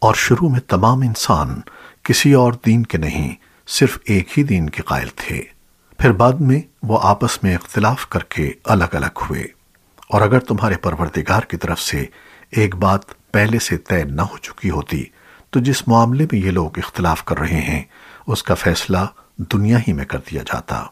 اور شروع میں تمام انسان کسی اور دین کے نہیں، صرف ایک ہی دین کے قائل تھے۔ پھر بعد میں وہ آپس میں اختلاف کر کے الگ الگ ہوئے۔ اور اگر تمہارے پروردگار کی طرف سے ایک بات پہلے سے طے نہ ہو چکی ہوتی، تو جس معاملے میں یہ لوگ اختلاف کر رہے ہیں، اس کا فیصلہ دنیا ہی میں کر دیا جاتا۔